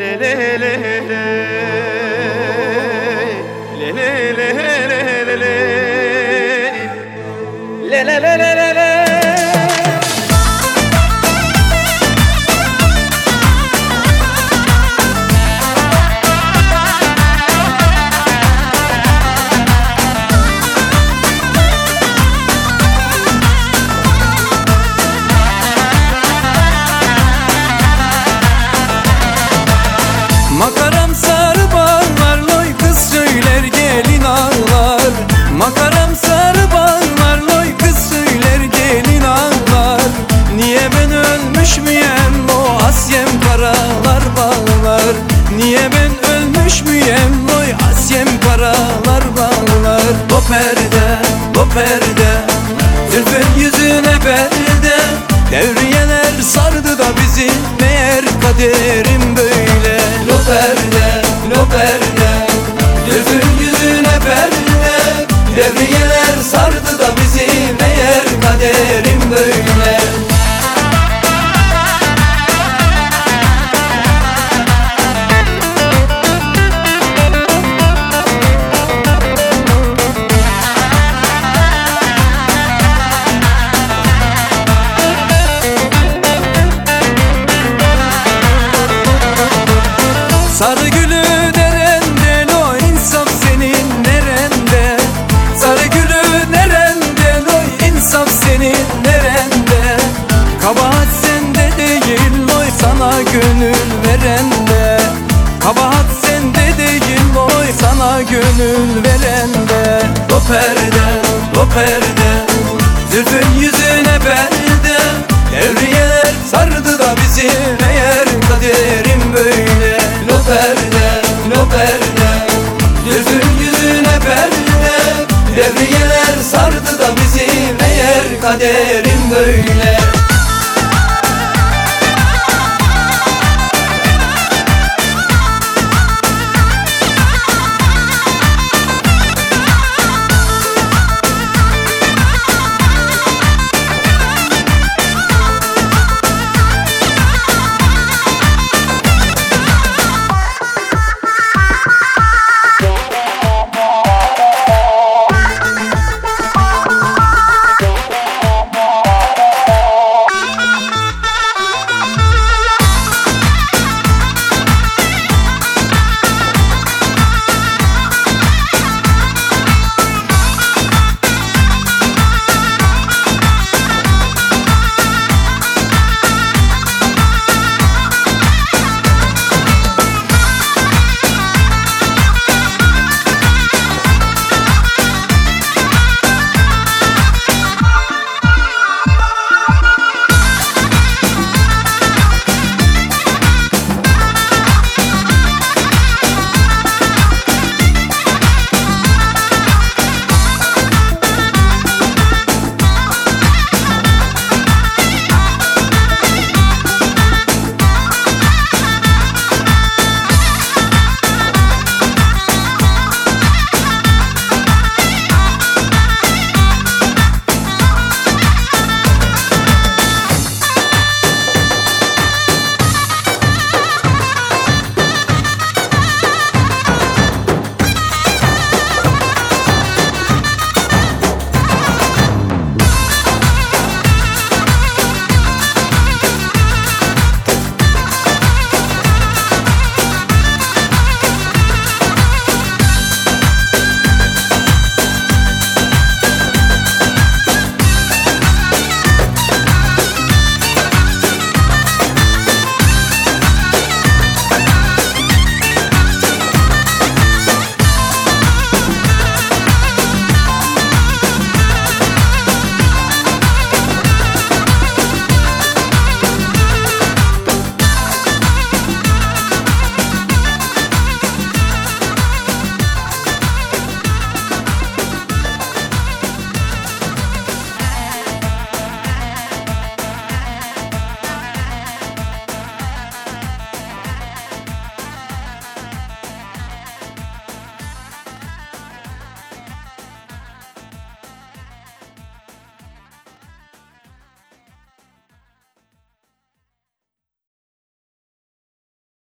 Le le le le Le le le le le le Le le le Devriyeler sardı da bizi Meğer kaderim gönül verende. Kabahat sende değil loy sana gönül verende. O perde, o perde Zülfün yüzüne perde Devriyeler sardı da bizi Meğer kaderim böyle. Lo perde, lo perde Zülfün yüzüne perde Devriyeler sardı da bizi Meğer kaderim böyle